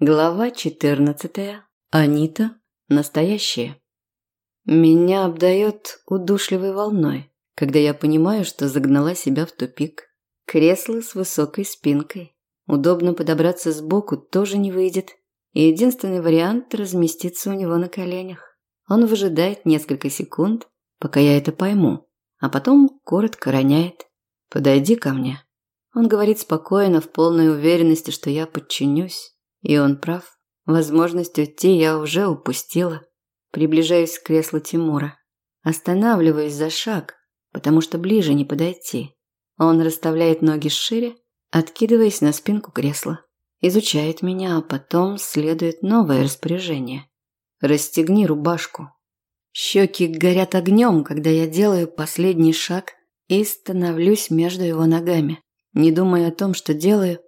Глава 14. Анита. Настоящая. Меня обдает удушливой волной, когда я понимаю, что загнала себя в тупик. Кресло с высокой спинкой. Удобно подобраться сбоку тоже не выйдет. И единственный вариант – разместиться у него на коленях. Он выжидает несколько секунд, пока я это пойму, а потом коротко роняет. «Подойди ко мне». Он говорит спокойно, в полной уверенности, что я подчинюсь и он прав. Возможность уйти я уже упустила. Приближаюсь к креслу Тимура. Останавливаюсь за шаг, потому что ближе не подойти. Он расставляет ноги шире, откидываясь на спинку кресла. Изучает меня, а потом следует новое распоряжение. «Расстегни рубашку». Щеки горят огнем, когда я делаю последний шаг и становлюсь между его ногами. Не думая о том, что делаю,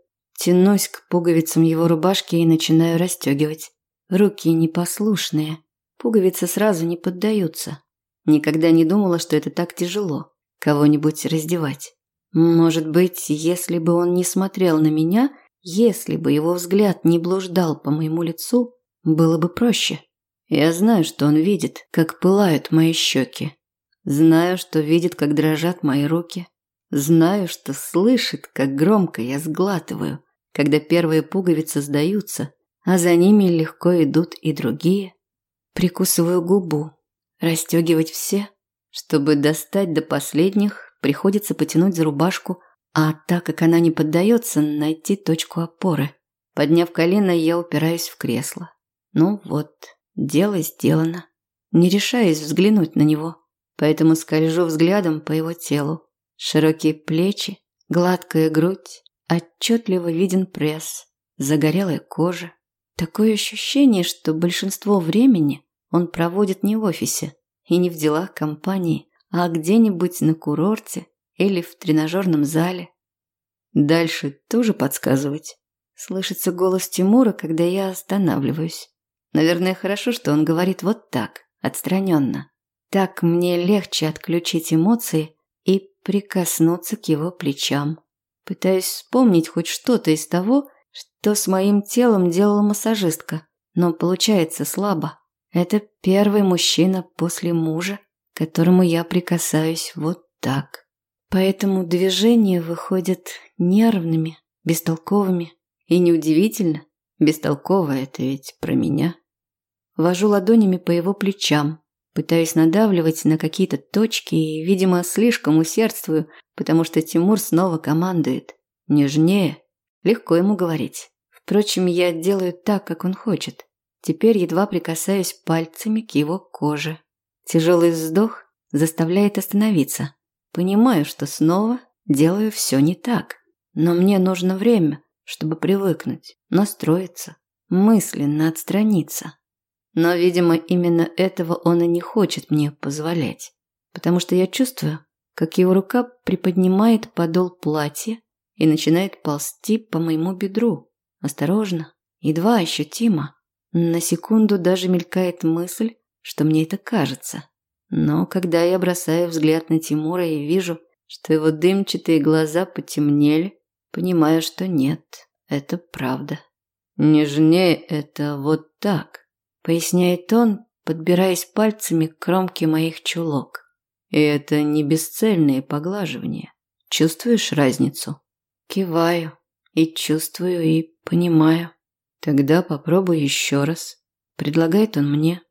Тянусь к пуговицам его рубашки и начинаю расстегивать. Руки непослушные. Пуговицы сразу не поддаются. Никогда не думала, что это так тяжело. Кого-нибудь раздевать. Может быть, если бы он не смотрел на меня, если бы его взгляд не блуждал по моему лицу, было бы проще. Я знаю, что он видит, как пылают мои щеки. Знаю, что видит, как дрожат мои руки. Знаю, что слышит, как громко я сглатываю когда первые пуговицы сдаются, а за ними легко идут и другие. Прикусываю губу. Расстегивать все, чтобы достать до последних, приходится потянуть за рубашку, а так как она не поддается, найти точку опоры. Подняв колено, я упираюсь в кресло. Ну вот, дело сделано. Не решаюсь взглянуть на него, поэтому скольжу взглядом по его телу. Широкие плечи, гладкая грудь, Отчетливо виден пресс, загорелая кожа. Такое ощущение, что большинство времени он проводит не в офисе и не в делах компании, а где-нибудь на курорте или в тренажерном зале. Дальше тоже подсказывать. Слышится голос Тимура, когда я останавливаюсь. Наверное, хорошо, что он говорит вот так, отстраненно. Так мне легче отключить эмоции и прикоснуться к его плечам. Пытаюсь вспомнить хоть что-то из того, что с моим телом делала массажистка, но получается слабо. Это первый мужчина после мужа, к которому я прикасаюсь вот так. Поэтому движения выходят нервными, бестолковыми. И неудивительно, бестолково это ведь про меня. Вожу ладонями по его плечам, Пытаюсь надавливать на какие-то точки и, видимо, слишком усердствую, потому что Тимур снова командует. Нежнее. Легко ему говорить. Впрочем, я делаю так, как он хочет. Теперь едва прикасаюсь пальцами к его коже. Тяжелый вздох заставляет остановиться. Понимаю, что снова делаю все не так. Но мне нужно время, чтобы привыкнуть, настроиться, мысленно отстраниться. Но, видимо, именно этого он и не хочет мне позволять. Потому что я чувствую, как его рука приподнимает подол платья и начинает ползти по моему бедру. Осторожно, едва ощутимо. На секунду даже мелькает мысль, что мне это кажется. Но когда я бросаю взгляд на Тимура и вижу, что его дымчатые глаза потемнели, понимаю, что нет, это правда. Нежнее это вот так поясняет он, подбираясь пальцами к кромке моих чулок. И это не бесцельные поглаживания. Чувствуешь разницу? Киваю. И чувствую, и понимаю. Тогда попробуй еще раз. Предлагает он мне.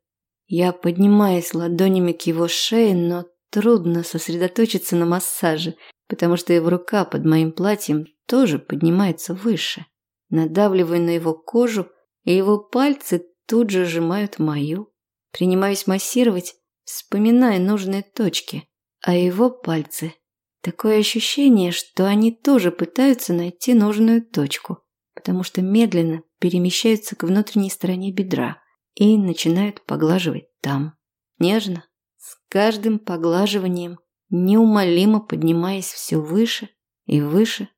Я поднимаюсь ладонями к его шее, но трудно сосредоточиться на массаже, потому что его рука под моим платьем тоже поднимается выше. Надавливаю на его кожу, и его пальцы тут же сжимают мою. Принимаюсь массировать, вспоминая нужные точки, а его пальцы. Такое ощущение, что они тоже пытаются найти нужную точку, потому что медленно перемещаются к внутренней стороне бедра и начинают поглаживать там. Нежно, с каждым поглаживанием, неумолимо поднимаясь все выше и выше.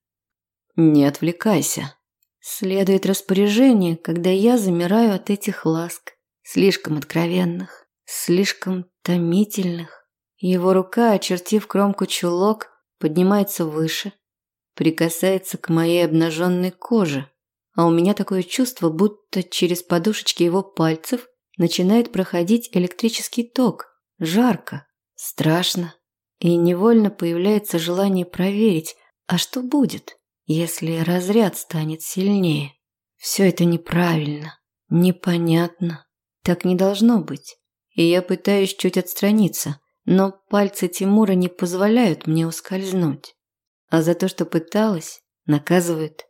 «Не отвлекайся», Следует распоряжение, когда я замираю от этих ласк, слишком откровенных, слишком томительных. Его рука, очертив кромку чулок, поднимается выше, прикасается к моей обнаженной коже. а у меня такое чувство, будто через подушечки его пальцев начинает проходить электрический ток. Жарко, страшно. И невольно появляется желание проверить, а что будет, если разряд станет сильнее. Все это неправильно, непонятно. Так не должно быть. И я пытаюсь чуть отстраниться, но пальцы Тимура не позволяют мне ускользнуть. А за то, что пыталась, наказывают,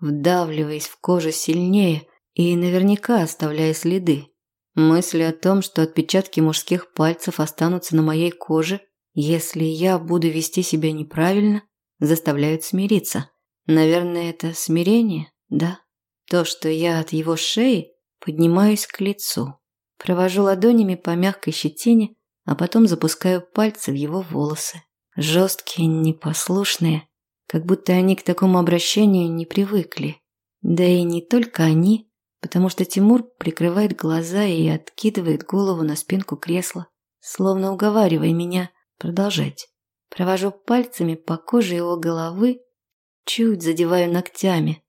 вдавливаясь в кожу сильнее и наверняка оставляя следы. Мысли о том, что отпечатки мужских пальцев останутся на моей коже, если я буду вести себя неправильно, заставляют смириться. Наверное, это смирение, да? То, что я от его шеи поднимаюсь к лицу. Провожу ладонями по мягкой щетине, а потом запускаю пальцы в его волосы. Жесткие, непослушные, как будто они к такому обращению не привыкли. Да и не только они, потому что Тимур прикрывает глаза и откидывает голову на спинку кресла, словно уговаривая меня продолжать. Провожу пальцами по коже его головы, чуть задеваю ногтями,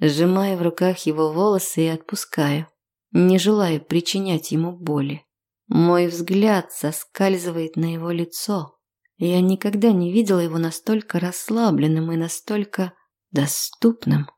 сжимаю в руках его волосы и отпускаю, не желая причинять ему боли. Мой взгляд соскальзывает на его лицо. Я никогда не видела его настолько расслабленным и настолько доступным.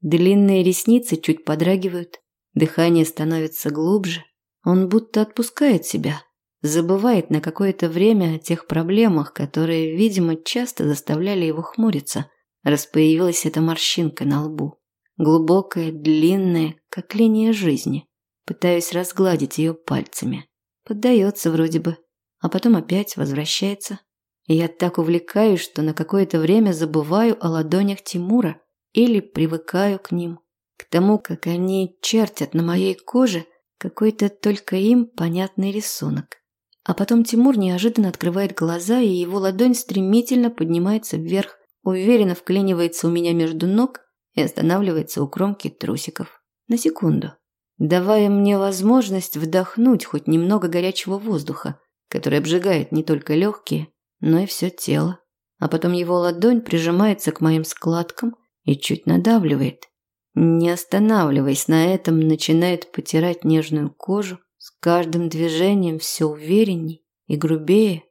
Длинные ресницы чуть подрагивают, дыхание становится глубже. Он будто отпускает себя, забывает на какое-то время о тех проблемах, которые, видимо, часто заставляли его хмуриться, раз появилась эта морщинка на лбу. Глубокая, длинная, как линия жизни. Пытаюсь разгладить ее пальцами. Поддается вроде бы, а потом опять возвращается. И я так увлекаюсь, что на какое-то время забываю о ладонях Тимура или привыкаю к ним. К тому, как они чертят на моей коже какой-то только им понятный рисунок. А потом Тимур неожиданно открывает глаза, и его ладонь стремительно поднимается вверх, уверенно вклинивается у меня между ног и останавливается у кромки трусиков. На секунду. Давая мне возможность вдохнуть хоть немного горячего воздуха, который обжигает не только легкие, но и все тело. А потом его ладонь прижимается к моим складкам и чуть надавливает. Не останавливаясь на этом, начинает потирать нежную кожу, с каждым движением все уверенней и грубее.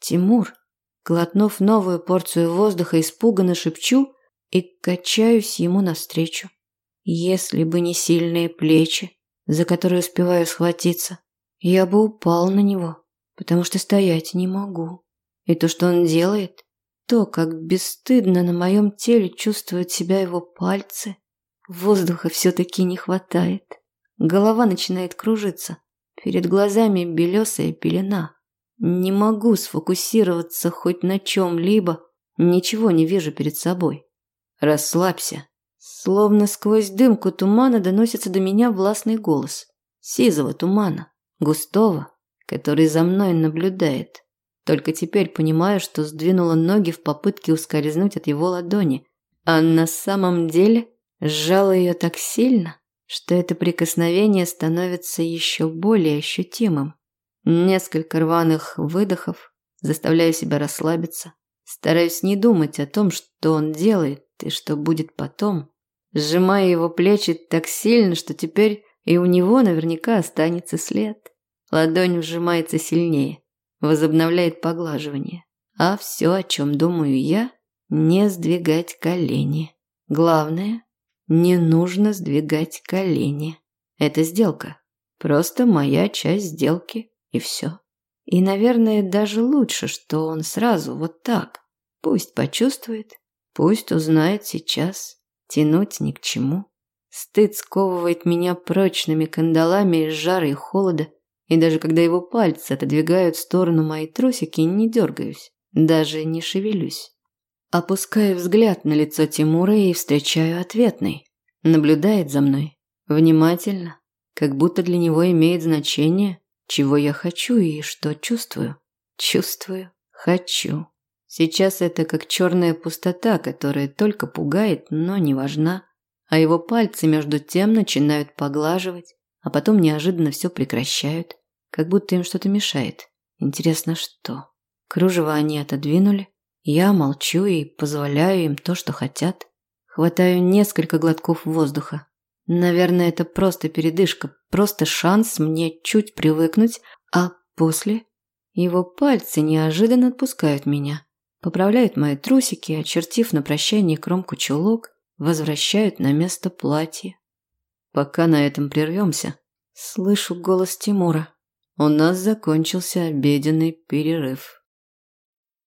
Тимур, глотнув новую порцию воздуха, испуганно шепчу и качаюсь ему навстречу. Если бы не сильные плечи, за которые успеваю схватиться, я бы упал на него, потому что стоять не могу. И то, что он делает, то, как бесстыдно на моем теле чувствуют себя его пальцы, воздуха все-таки не хватает. Голова начинает кружиться. Перед глазами белесая пелена. Не могу сфокусироваться хоть на чем-либо. Ничего не вижу перед собой. Расслабься. Словно сквозь дымку тумана доносится до меня властный голос. Сизого тумана. Густого, который за мной наблюдает. Только теперь понимаю, что сдвинула ноги в попытке ускользнуть от его ладони. А на самом деле сжала ее так сильно, что это прикосновение становится еще более ощутимым. Несколько рваных выдохов, заставляю себя расслабиться, стараюсь не думать о том, что он делает и что будет потом, сжимая его плечи так сильно, что теперь и у него наверняка останется след. Ладонь вжимается сильнее, возобновляет поглаживание. А все, о чем думаю я, не сдвигать колени. Главное не нужно сдвигать колени. Это сделка. Просто моя часть сделки, и все. И, наверное, даже лучше, что он сразу вот так. Пусть почувствует, пусть узнает сейчас. Тянуть ни к чему. Стыд сковывает меня прочными кандалами из жара и холода, и даже когда его пальцы отодвигают в сторону мои трусики, не дергаюсь, даже не шевелюсь. Опускаю взгляд на лицо Тимура и встречаю ответный. Наблюдает за мной. Внимательно. Как будто для него имеет значение, чего я хочу и что чувствую. Чувствую. Хочу. Сейчас это как черная пустота, которая только пугает, но не важна. А его пальцы между тем начинают поглаживать, а потом неожиданно все прекращают, как будто им что-то мешает. Интересно, что? Кружево они отодвинули, я молчу и позволяю им то, что хотят. Хватаю несколько глотков воздуха. Наверное, это просто передышка, просто шанс мне чуть привыкнуть, а после его пальцы неожиданно отпускают меня, поправляют мои трусики, очертив на прощание кромку чулок, возвращают на место платье. Пока на этом прервемся, слышу голос Тимура. У нас закончился обеденный перерыв.